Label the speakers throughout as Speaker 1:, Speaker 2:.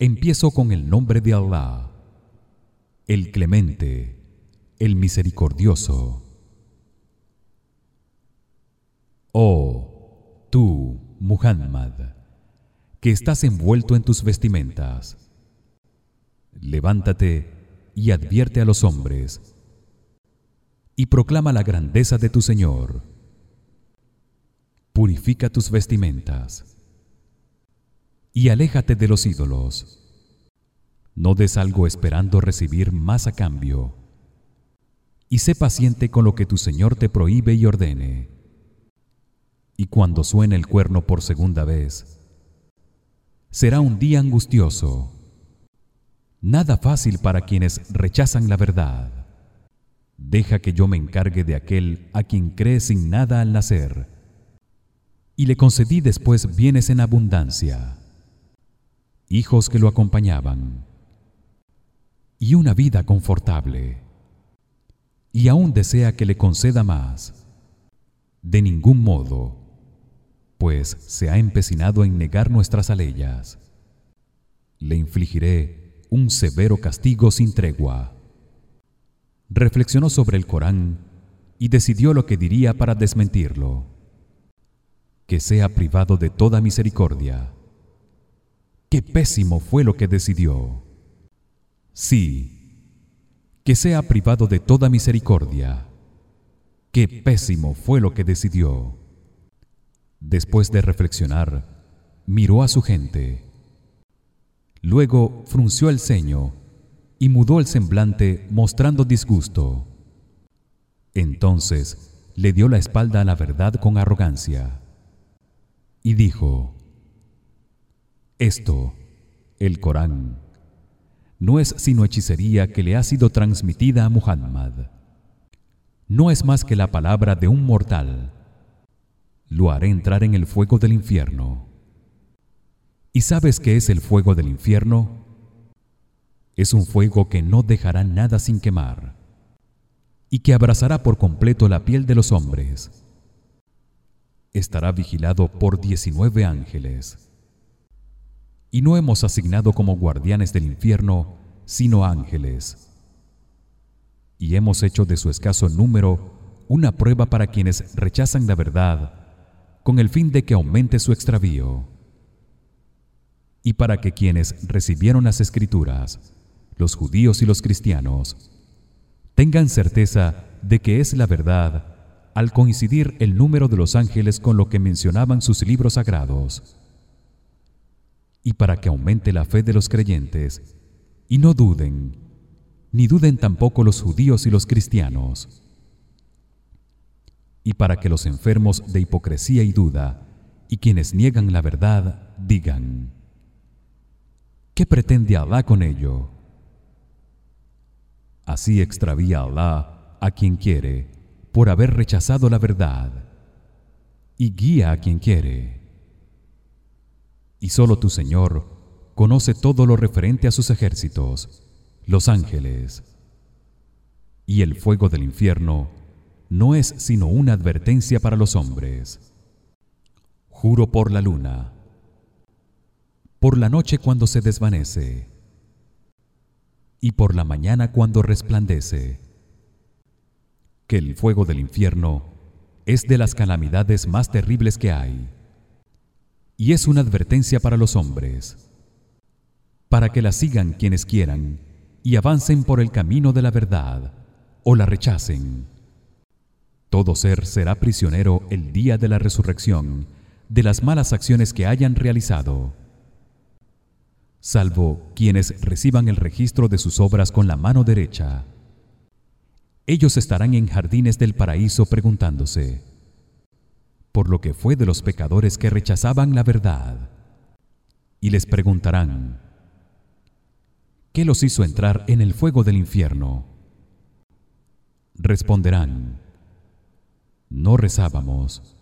Speaker 1: Empiezo con el nombre de Allah, el Clemente, el Misericordioso. Oh, tú, Muhammad, que estás envuelto en tus vestimentas, levántate y advierte a los hombres y proclama la grandeza de tu Señor. Purifica tus vestimentas y aléjate de los ídolos. No des algo esperando recibir más a cambio. Y sé paciente con lo que tu Señor te prohíbe y ordene. Y cuando suene el cuerno por segunda vez, será un día angustioso. Nada fácil para quienes rechazan la verdad. Deja que yo me encargue de aquel a quien cree sin nada al nacer. Y le concedí después bienes en abundancia hijos que lo acompañaban y una vida confortable y aún desea que le conceda más. De ningún modo pues se ha empecinado en negar nuestras aleyas. Le infligiré un severo castigo sin tregua. Reflexionó sobre el Corán y decidió lo que diría para desmentirlo. Que sea privado de toda misericordia Qué pésimo fue lo que decidió. Sí, que sea privado de toda misericordia. Qué pésimo fue lo que decidió. Después de reflexionar, miró a su gente. Luego frunció el ceño y mudó el semblante mostrando disgusto. Entonces le dio la espalda a la verdad con arrogancia y dijo: esto, el Corán, no es sino hechicería que le ha sido transmitida a Muhammad. No es más que la palabra de un mortal. Lo haré entrar en el fuego del infierno. ¿Y sabes qué es el fuego del infierno? Es un fuego que no dejará nada sin quemar y que abrazará por completo la piel de los hombres. Estará vigilado por 19 ángeles y no hemos asignado como guardianes del infierno sino ángeles. Y hemos hecho de su escaso número una prueba para quienes rechazan la verdad con el fin de que aumente su extravío. Y para que quienes recibieron las escrituras los judíos y los cristianos tengan certeza de que es la verdad al coincidir el número de los ángeles con lo que mencionaban sus libros sagrados y para que aumente la fe de los creyentes. Y no duden ni duden tampoco los judíos y los cristianos. Y para que los enfermos de hipocresía y duda y quienes niegan la verdad digan ¿Qué pretende Alá con ello? Así extravía Alá a quien quiere por haber rechazado la verdad y guía a quien quiere y solo tu Señor conoce todo lo referente a sus ejércitos, los ángeles. Y el fuego del infierno no es sino una advertencia para los hombres. Juro por la luna, por la noche cuando se desvanece, y por la mañana cuando resplandece, que el fuego del infierno es de las calamidades más terribles que hay y es una advertencia para los hombres para que la sigan quienes quieran y avancen por el camino de la verdad o la rechacen. Todo ser será prisionero el día de la resurrección de las malas acciones que hayan realizado salvo quienes reciban el registro de sus obras con la mano derecha. Ellos estarán en jardines del paraíso preguntándose por lo que fue de los pecadores que rechazaban la verdad. Y les preguntarán ¿qué los hizo entrar en el fuego del infierno? responderán no rezábamos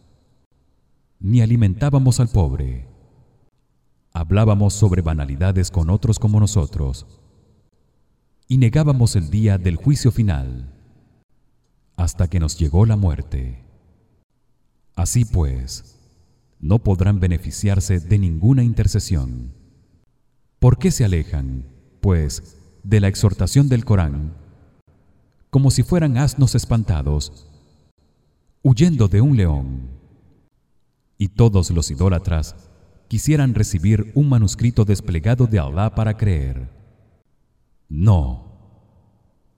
Speaker 1: ni alimentábamos al pobre. Hablábamos sobre banalidades con otros como nosotros y negábamos el día del juicio final hasta que nos llegó la muerte Así pues, no podrán beneficiarse de ninguna intercesión. ¿Por qué se alejan, pues, de la exhortación del Corán, como si fueran asnos espantados, huyendo de un león? Y todos los idólatras quisieran recibir un manuscrito desplegado de Allah para creer. No.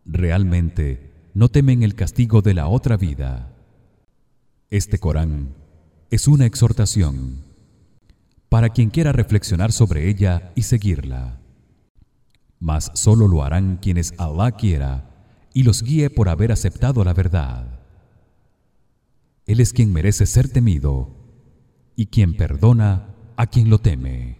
Speaker 1: Realmente no temen el castigo de la otra vida. Este Corán es una exhortación para quien quiera reflexionar sobre ella y seguirla. Mas solo lo harán quienes Allah quiera y los guíe por haber aceptado la verdad. Él es quien merece ser temido y quien perdona a quien lo teme.